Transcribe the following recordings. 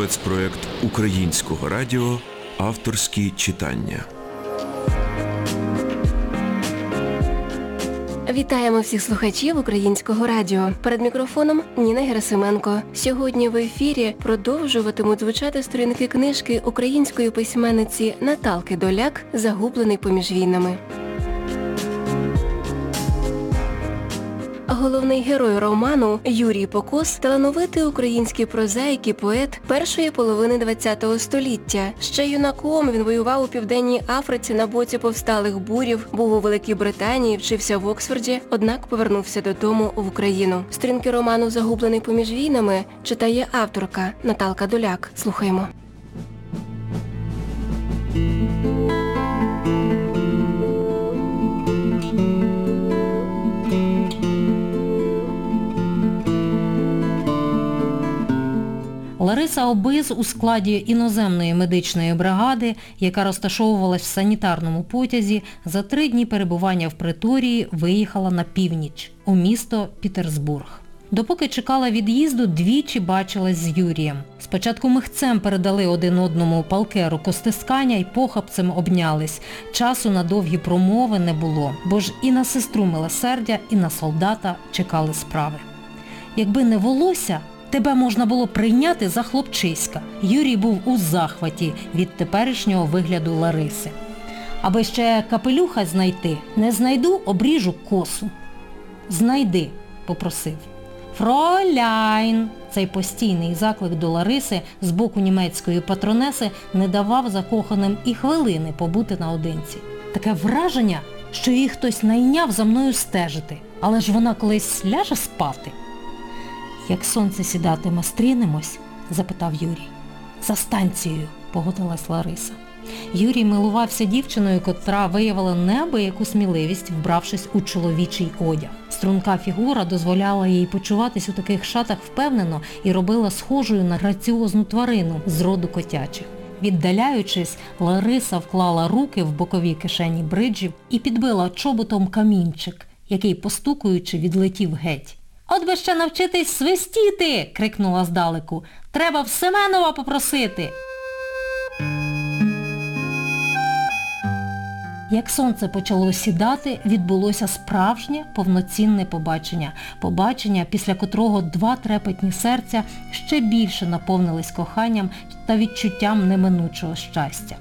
спецпроект Українського радіо Авторські читання. Вітаємо всіх слухачів українського радіо. Перед мікрофоном Ніна Герасименко. Сьогодні в ефірі продовжуватимуть звучати сторінки книжки української письменниці Наталки Доляк Загублений поміж війнами. Головний герой роману Юрій Покос талановитий український прозаїк і поет першої половини ХХ століття. Ще юнаком він воював у Південній Африці на боці повсталих бурів, був у Великій Британії, вчився в Оксфорді, однак повернувся додому в Україну. Сторінки роману Загублений поміж війнами читає авторка Наталка Доляк. Слухаємо. Лариса Обиз у складі іноземної медичної бригади, яка розташовувалась в санітарному потязі, за три дні перебування в приторії виїхала на північ, у місто Пітерсбург. Допоки чекала від'їзду, двічі бачилась з Юрієм. Спочатку михцем передали один одному палке рукостискання і похапцем обнялись. Часу на довгі промови не було, бо ж і на сестру милосердя, і на солдата чекали справи. Якби не волосся, тебе можна було прийняти за хлопчиська. Юрій був у захваті від теперішнього вигляду Лариси. Аби ще капелюха знайти, не знайду, обріжу косу. Знайди, попросив. Фроляйн! Цей постійний заклик до Лариси з боку німецької патронеси не давав закоханим і хвилини побути наодинці. Таке враження, що її хтось найняв за мною стежити, але ж вона колись ляже спати. Як сонце сідатиме, стрінемось? запитав Юрій. За станцією, погодилась Лариса. Юрій милувався дівчиною, котра виявила неабияку сміливість, вбравшись у чоловічий одяг. Струнка фігура дозволяла їй почуватись у таких шатах впевнено і робила схожою на граціозну тварину з роду котячих. Віддаляючись, Лариса вклала руки в бокові кишені бриджів і підбила чоботом камінчик, який, постукуючи, відлетів геть. От би ще навчитись свистіти, крикнула здалеку. Треба в Семенова попросити. Як сонце почало сідати, відбулося справжнє повноцінне побачення. Побачення, після котрого два трепетні серця ще більше наповнились коханням та відчуттям неминучого щастя.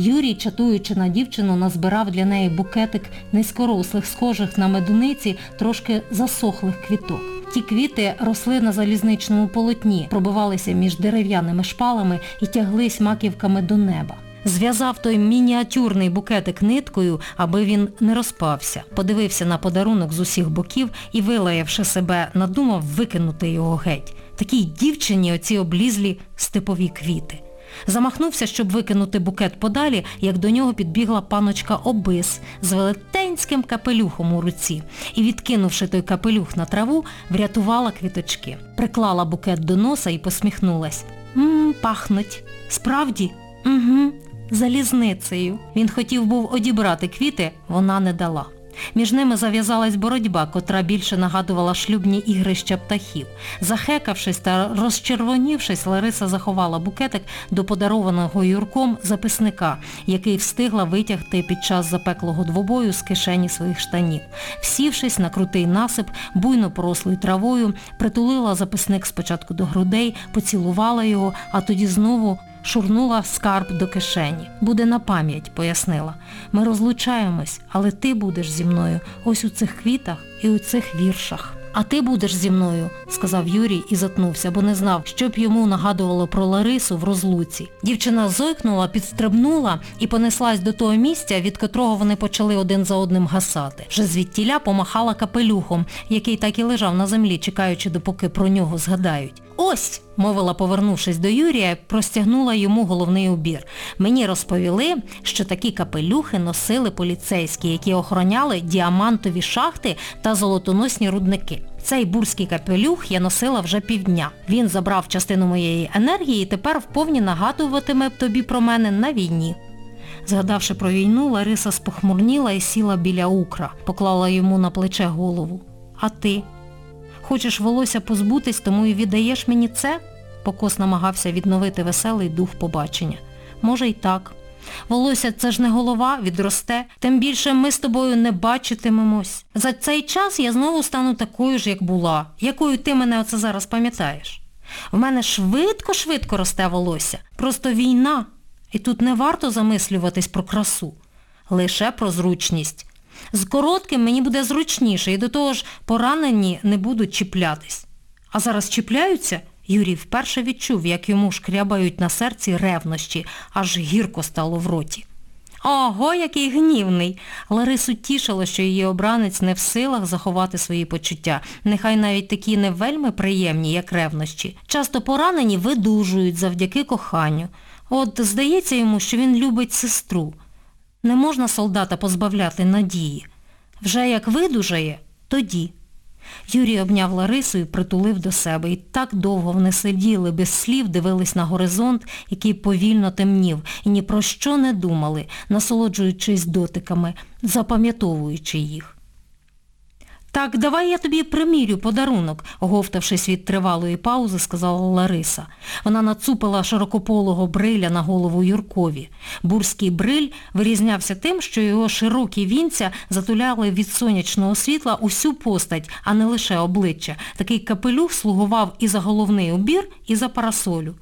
Юрій, чатуючи на дівчину, назбирав для неї букетик низькорослих, схожих на медуниці, трошки засохлих квіток. Ті квіти росли на залізничному полотні, пробивалися між дерев'яними шпалами і тяглись маківками до неба. Зв'язав той мініатюрний букетик ниткою, аби він не розпався. Подивився на подарунок з усіх боків і, вилаявши себе, надумав викинути його геть. Такій дівчині оці облізлі степові квіти. Замахнувся, щоб викинути букет подалі, як до нього підбігла паночка Обис з велетенським капелюхом у руці і, відкинувши той капелюх на траву, врятувала квіточки. Приклала букет до носа і посміхнулась. Мм, пахнуть. Справді? Угу. Залізницею. Він хотів був одібрати квіти, вона не дала. Між ними зав'язалась боротьба, котра більше нагадувала шлюбні ігрища птахів. Захекавшись та розчервонівшись, Лариса заховала букетик до подарованого Юрком записника, який встигла витягти під час запеклого двобою з кишені своїх штанів. Всівшись на крутий насип, буйно порослий травою, притулила записник спочатку до грудей, поцілувала його, а тоді знову шурнула скарб до кишені. Буде на пам'ять, пояснила. Ми розлучаємось, але ти будеш зі мною ось у цих квітах і у цих віршах. А ти будеш зі мною, сказав Юрій і затнувся, бо не знав, що б йому нагадувало про Ларису в розлуці. Дівчина зойкнула, підстрибнула і понеслась до того місця, від котрого вони почали один за одним гасати. Вже звідтіля помахала капелюхом, який так і лежав на землі, чекаючи, допоки про нього згадають. Ось, мовила, повернувшись до Юрія, простягнула йому головний убір. Мені розповіли, що такі капелюхи носили поліцейські, які охороняли діамантові шахти та золотоносні рудники. Цей бурський капелюх я носила вже півдня. Він забрав частину моєї енергії і тепер вповні нагадуватиме тобі про мене на війні. Згадавши про війну, Лариса спохмурніла і сіла біля укра, поклала йому на плече голову. А ти? Хочеш волосся позбутись, тому і віддаєш мені це? Покос намагався відновити веселий дух побачення. Може й так. Волосся це ж не голова, відросте, тим більше ми з тобою не бачитимемось. За цей час я знову стану такою ж, як була, якою ти мене оце зараз пам'ятаєш. В мене швидко-швидко росте волосся. Просто війна. І тут не варто замислюватись про красу. Лише про зручність. З коротким мені буде зручніше, і до того ж поранені не будуть чіплятись. А зараз чіпляються? Юрій вперше відчув, як йому шкрябають на серці ревнощі, аж гірко стало в роті. Ого, який гнівний! Ларису тішило, що її обранець не в силах заховати свої почуття, нехай навіть такі не вельми приємні, як ревнощі. Часто поранені видужують завдяки коханню. От здається йому, що він любить сестру. Не можна солдата позбавляти надії. Вже як видужає, тоді. Юрій обняв Ларису і притулив до себе. І так довго вони сиділи, без слів дивились на горизонт, який повільно темнів, і ні про що не думали, насолоджуючись дотиками, запам'ятовуючи їх. Так, давай я тобі примірю подарунок, оговтавшись від тривалої паузи, сказала Лариса. Вона нацупила широкополого бриля на голову Юркові. Бурський бриль вирізнявся тим, що його широкі вінця затуляли від сонячного світла усю постать, а не лише обличчя. Такий капелюх слугував і за головний убір, і за парасолю.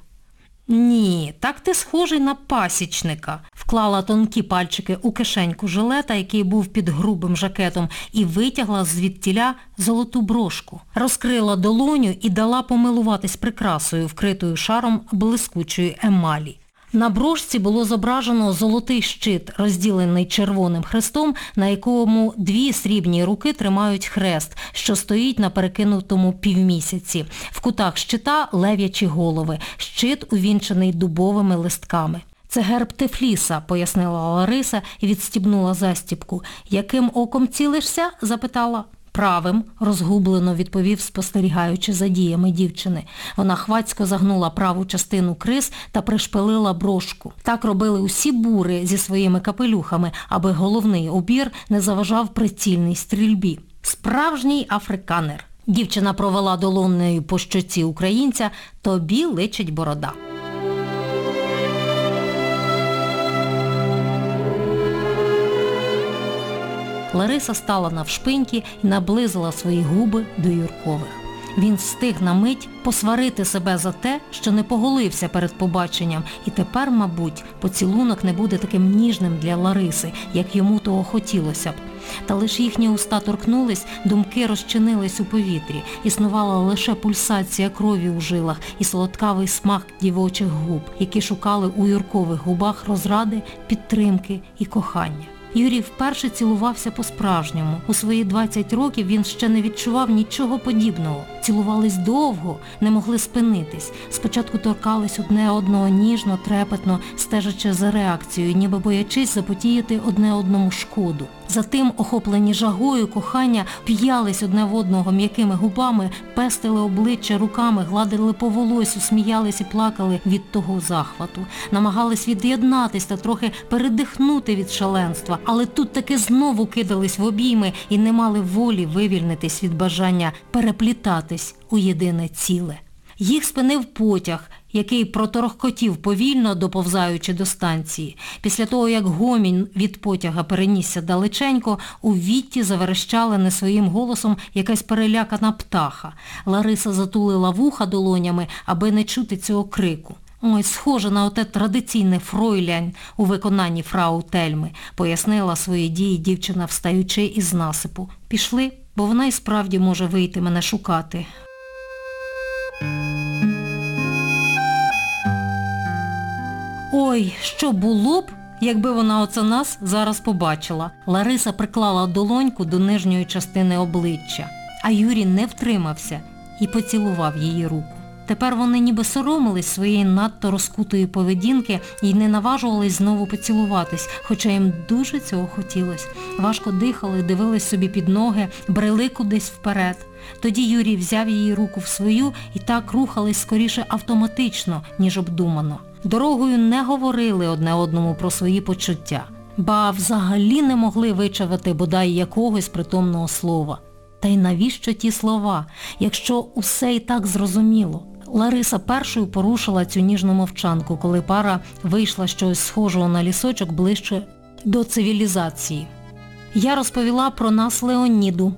Ні, так ти схожий на пасічника. Вклала тонкі пальчики у кишеньку жилета, який був під грубим жакетом, і витягла звідтіля золоту брошку. Розкрила долоню і дала помилуватись прикрасою, вкритою шаром блискучої емалі. На брошці було зображено золотий щит, розділений червоним хрестом, на якому дві срібні руки тримають хрест, що стоїть на перекинутому півмісяці. В кутах щита лев'ячі голови, щит увінчений дубовими листками. Це герб Тефліса, пояснила Лариса і відстібнула застібку. Яким оком цілишся? запитала. Правим, розгублено відповів, спостерігаючи за діями дівчини. Вона хвацько загнула праву частину крис та пришпилила брошку. Так робили усі бури зі своїми капелюхами, аби головний убір не заважав прицільній стрільбі. Справжній африканер. Дівчина провела долоннею по щоці українця, тобі личить борода. Лариса стала навшпиньки і наблизила свої губи до Юркових. Він встиг на мить посварити себе за те, що не поголився перед побаченням, і тепер, мабуть, поцілунок не буде таким ніжним для Лариси, як йому того хотілося б. Та лише їхні уста торкнулись, думки розчинились у повітрі, існувала лише пульсація крові у жилах і солодкавий смак дівочих губ, які шукали у Юркових губах розради, підтримки і кохання. Юрій вперше цілувався по-справжньому. У свої 20 років він ще не відчував нічого подібного. Цілувались довго, не могли спинитись. Спочатку торкались одне одного ніжно, трепетно, стежачи за реакцією, ніби боячись запотіяти одне одному шкоду. Затим, охоплені жагою кохання, п'ялись одне в одного м'якими губами, пестили обличчя руками, гладили по волосю, сміялись і плакали від того захвату. Намагались від'єднатись та трохи передихнути від шаленства, але тут таки знову кидались в обійми і не мали волі вивільнитись від бажання переплітатись у єдине ціле. Їх спинив потяг, який проторохкотів повільно, доповзаючи до станції. Після того, як гомінь від потяга перенісся далеченько, у вітті заверещала не своїм голосом якась перелякана птаха. Лариса затулила вуха долонями, аби не чути цього крику. Ой, схоже на оте традиційне фройлянь у виконанні фрау Тельми, пояснила свої дії дівчина, встаючи із насипу. Пішли, бо вона і справді може вийти мене шукати. Ой, що було б, якби вона оце нас зараз побачила. Лариса приклала долоньку до нижньої частини обличчя, а Юрій не втримався і поцілував її руку. Тепер вони ніби соромились своєї надто розкутої поведінки і не наважувались знову поцілуватись, хоча їм дуже цього хотілося. Важко дихали, дивились собі під ноги, брели кудись вперед. Тоді Юрій взяв її руку в свою і так рухались скоріше автоматично, ніж обдумано. Дорогою не говорили одне одному про свої почуття, ба взагалі не могли вичавити бодай якогось притомного слова. Та й навіщо ті слова, якщо усе і так зрозуміло? Лариса першою порушила цю ніжну мовчанку, коли пара вийшла чогось схожого на лісочок ближче до цивілізації. Я розповіла про нас Леоніду,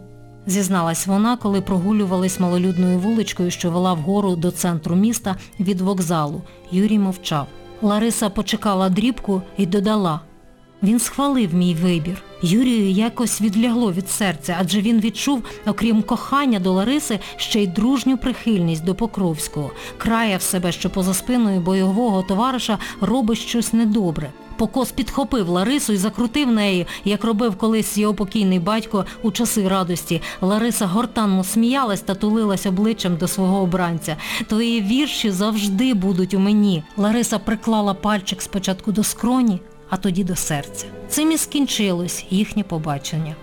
зізналась вона, коли прогулювались малолюдною вуличкою, що вела вгору до центру міста від вокзалу. Юрій мовчав. Лариса почекала дрібку і додала. Він схвалив мій вибір. Юрію якось відлягло від серця, адже він відчув, окрім кохання до Лариси, ще й дружню прихильність до Покровського. Краяв себе, що поза спиною бойового товариша робить щось недобре. Покос підхопив Ларису і закрутив нею, як робив колись його покійний батько у часи радості. Лариса гортанно сміялась та тулилась обличчям до свого обранця. Твої вірші завжди будуть у мені. Лариса приклала пальчик спочатку до скроні, а тоді до серця. Цим і скінчилось їхнє побачення.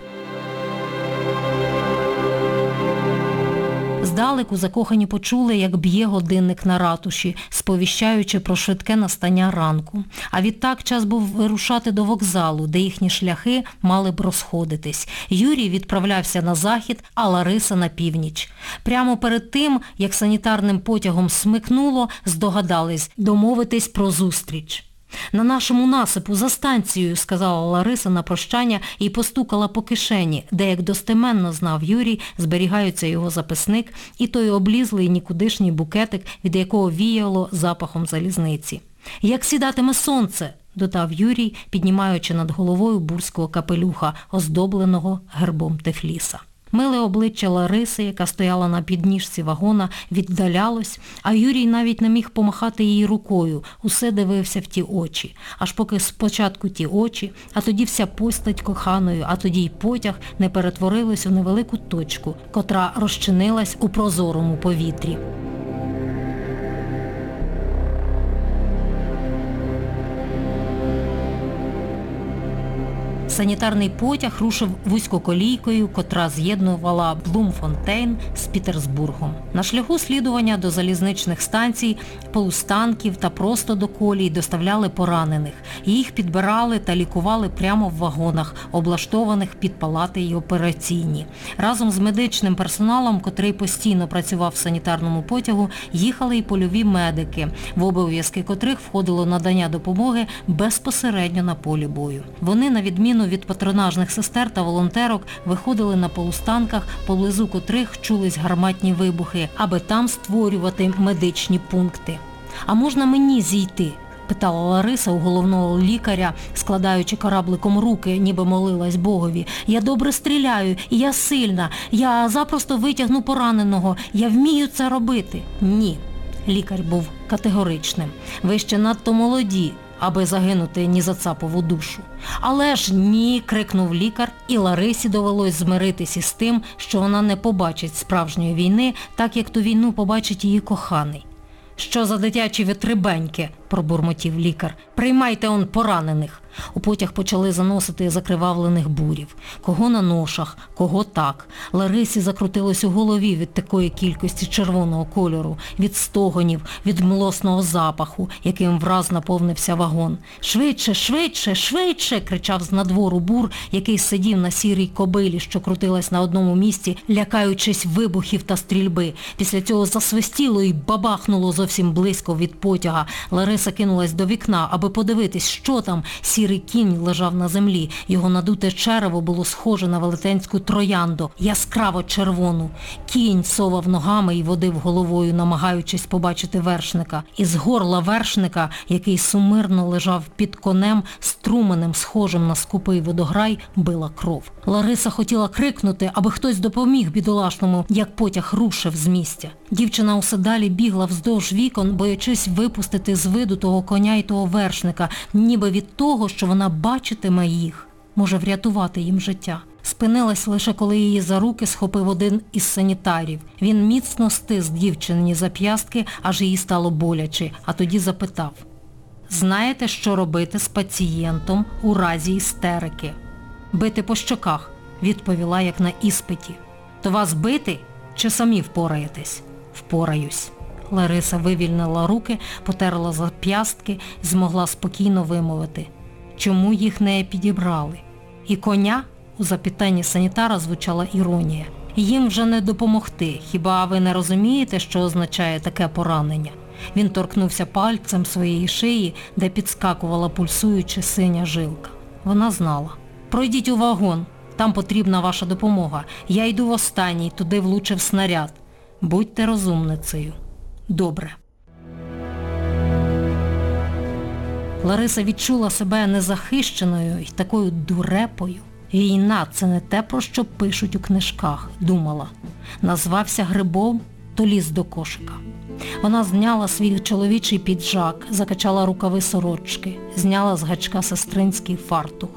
Здалеку закохані почули, як б'є годинник на ратуші, сповіщаючи про швидке настання ранку. А відтак час був вирушати до вокзалу, де їхні шляхи мали б розходитись. Юрій відправлявся на захід, а Лариса на північ. Прямо перед тим, як санітарним потягом смикнуло, здогадались домовитись про зустріч. На нашому насипу за станцією, сказала Лариса на прощання і постукала по кишені, де, як достеменно знав Юрій, зберігаються його записник і той облізлий нікудишній букетик, від якого віяло запахом залізниці. Як сідатиме сонце, додав Юрій, піднімаючи над головою бурського капелюха, оздобленого гербом Тефліса. Миле обличчя Лариси, яка стояла на підніжці вагона, віддалялось, а Юрій навіть не міг помахати її рукою, усе дивився в ті очі. Аж поки спочатку ті очі, а тоді вся постать коханою, а тоді й потяг не перетворились у невелику точку, котра розчинилась у прозорому повітрі. Санітарний потяг рушив вузькоколійкою, котра з'єднувала Блумфонтейн з Пітерсбургом. На шляху слідування до залізничних станцій, полустанків та просто до колій доставляли поранених. Їх підбирали та лікували прямо в вагонах, облаштованих під палати й операційні. Разом з медичним персоналом, котрий постійно працював в санітарному потягу, їхали й польові медики, в обов'язки котрих входило надання допомоги безпосередньо на полі бою. Вони, на відміну від патронажних сестер та волонтерок, виходили на полустанках, поблизу котрих чулись гарматні вибухи, аби там створювати медичні пункти. А можна мені зійти? питала Лариса у головного лікаря, складаючи корабликом руки, ніби молилась Богові. Я добре стріляю, я сильна, я запросто витягну пораненого, я вмію це робити. Ні. Лікар був категоричним. Ви ще надто молоді, аби загинути ні за цапову душу. Але ж ні, крикнув лікар, і Ларисі довелось змиритися із тим, що вона не побачить справжньої війни, так як ту війну побачить її коханий. Що за дитячі витребеньки, пробурмотів лікар. Приймайте он поранених. У потяг почали заносити закривавлених бурів. Кого на ношах, кого так. Ларисі закрутилось у голові від такої кількості червоного кольору, від стогонів, від млосного запаху, яким враз наповнився вагон. Швидше, швидше, швидше, кричав з надвору бур, який сидів на сірій кобилі, що крутилась на одному місці, лякаючись вибухів та стрільби. Після цього засвистіло і бабахнуло зовсім близько від потяга. Лариса кинулась до вікна, аби подивитись, що там. Сірий кінь лежав на землі. Його надуте черево було схоже на велетенську троянду, яскраво червону. Кінь совав ногами і водив головою, намагаючись побачити вершника. Із горла вершника, який сумирно лежав під конем, струменем, схожим на скупий водограй, била кров. Лариса хотіла крикнути, аби хтось допоміг бідолашному, як потяг рушив з місця. Дівчина усе далі бігла вздовж вікон, боячись випустити з виду того коня й того вершника, ніби від того, що вона бачитиме їх, може врятувати їм життя. Спинилась лише коли її за руки схопив один із санітарів. Він міцно стис дівчині зап'ястки, аж їй стало боляче, а тоді запитав. Знаєте, що робити з пацієнтом у разі істерики? Бити по щоках, відповіла як на іспиті. То вас бити чи самі впораєтесь? Впораюсь. Лариса вивільнила руки, потерла зап'ястки, змогла спокійно вимовити. Чому їх не підібрали? І коня? У запитанні санітара звучала іронія. Їм вже не допомогти. Хіба ви не розумієте, що означає таке поранення? Він торкнувся пальцем своєї шиї, де підскакувала пульсуюча синя жилка. Вона знала. Пройдіть у вагон, там потрібна ваша допомога. Я йду в останній, туди влучив снаряд. Будьте розумницею. Добре. Лариса відчула себе незахищеною і такою дурепою. Війна – це не те, про що пишуть у книжках, думала. Назвався грибом, то ліз до кошика. Вона зняла свій чоловічий піджак, закачала рукави сорочки, зняла з гачка сестринський фартух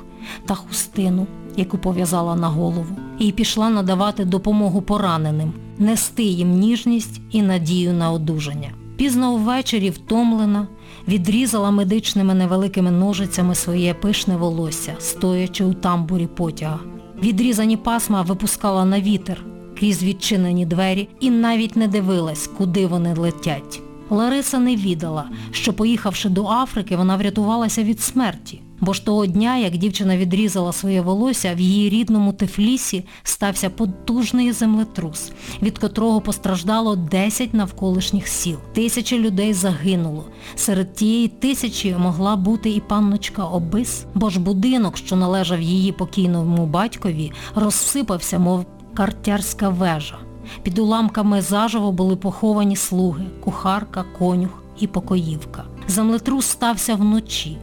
та хустину, яку пов'язала на голову, і пішла надавати допомогу пораненим, нести їм ніжність і надію на одужання. Пізно ввечері втомлена, відрізала медичними невеликими ножицями своє пишне волосся, стоячи у тамбурі потяга. Відрізані пасма випускала на вітер крізь відчинені двері і навіть не дивилась, куди вони летять. Лариса не відала, що поїхавши до Африки, вона врятувалася від смерті. Бо ж того дня, як дівчина відрізала своє волосся, в її рідному Тифлісі стався потужний землетрус, від котрого постраждало 10 навколишніх сіл. Тисячі людей загинуло. Серед тієї тисячі могла бути і панночка Обис, бо ж будинок, що належав її покійному батькові, розсипався, мов картярська вежа. Під уламками заживо були поховані слуги, кухарка, конюх і покоївка. Землетрус стався вночі,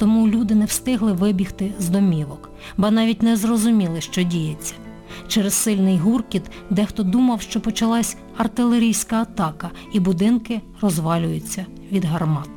тому люди не встигли вибігти з домівок, ба навіть не зрозуміли, що діється. Через сильний гуркіт дехто думав, що почалась артилерійська атака і будинки розвалюються від гармат.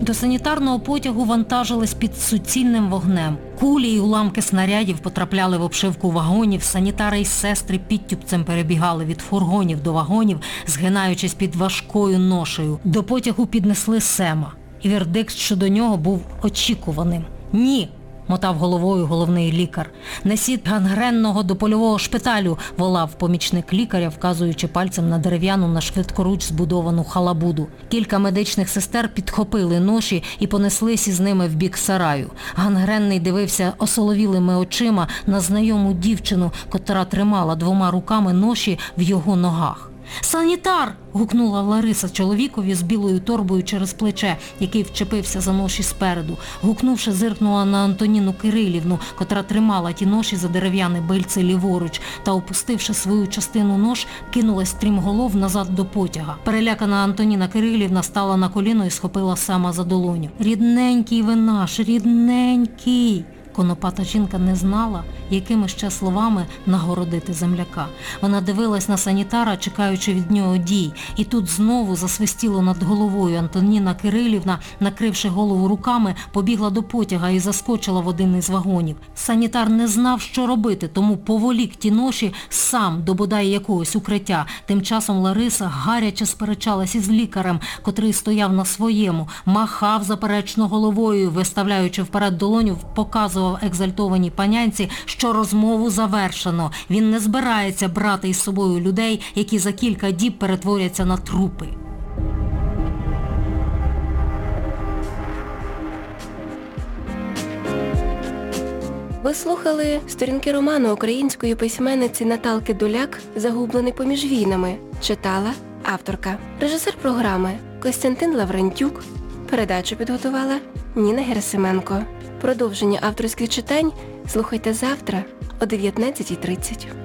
До санітарного потягу вантажились під суцільним вогнем. Кулі й уламки снарядів потрапляли в обшивку вагонів, санітари й сестри підтюпцем перебігали від фургонів до вагонів, згинаючись під важкою ношею. До потягу піднесли Сема. І вердикт щодо нього був очікуваним. Ні, мотав головою головний лікар. Несіть гангренного до польового шпиталю, волав помічник лікаря, вказуючи пальцем на дерев'яну на швидкоруч збудовану халабуду. Кілька медичних сестер підхопили ноші і понеслись із ними в бік сараю. Гангренний дивився осоловілими очима на знайому дівчину, котра тримала двома руками ноші в його ногах. Санітар! гукнула Лариса чоловікові з білою торбою через плече, який вчепився за ноші спереду. Гукнувши, зиркнула на Антоніну Кирилівну, котра тримала ті ноші за дерев'яне бильце ліворуч, та, опустивши свою частину нож, кинулась стрімголов назад до потяга. Перелякана Антоніна Кирилівна стала на коліно і схопила сама за долоню. Рідненький ви наш, рідненький! Конопата жінка не знала, якими ще словами нагородити земляка. Вона дивилась на санітара, чекаючи від нього дій. І тут знову засвистіло над головою. Антоніна Кирилівна, накривши голову руками, побігла до потяга і заскочила в один із вагонів. Санітар не знав, що робити, тому поволік ті ноші сам до бодай якогось укриття. Тим часом Лариса гаряче сперечалась із лікарем, котрий стояв на своєму, махав заперечно головою, виставляючи вперед долоню, показував екзальтованій панянці, що розмову завершено. Він не збирається брати із собою людей, які за кілька діб перетворяться на трупи. Ви слухали сторінки роману української письменниці Наталки Доляк «Загублений поміж війнами». Читала авторка. Режисер програми Костянтин Лаврентюк. Передачу підготувала Ніна Герасименко. Продовження авторських читань слухайте завтра о 19.30.